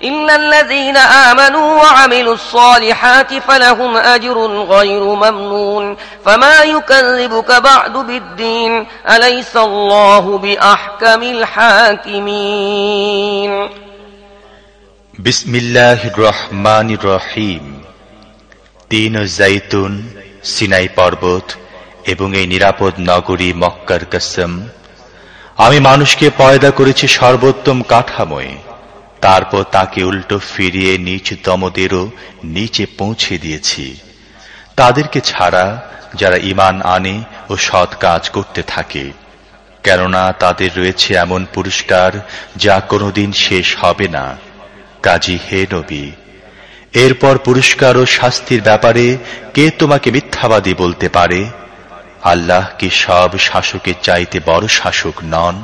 ইন্নাল্লাযীনা আমানু ওয়া রহিম তিন জাইতুন সিনাই পর্বত এবং এই নিরাপদ নগরী মক্কার কসম। আমি মানুষকে পয়দা করেছি সর্বোত্তম কাঠামোয়। তারপর তাকে উল্টো ফিরিয়ে নিচ দমদেরও নিচে পৌঁছে দিয়েছি। তাদেরকে ছাড়া যারা ইমান আনে ও সৎ কাজ করতে থাকে, কেননা তাদের রয়েছে এমন পুরস্কার যা কোনোদিন শেষ হবে না। কাজী হে নবী, এরপর পুরস্কার ও শাস্তির ব্যাপারে কে তোমাকে মিথ্যাবাদী বলতে পারে? আল্লাহ কি সব শাসকের চাইতে বড় শাসক নন?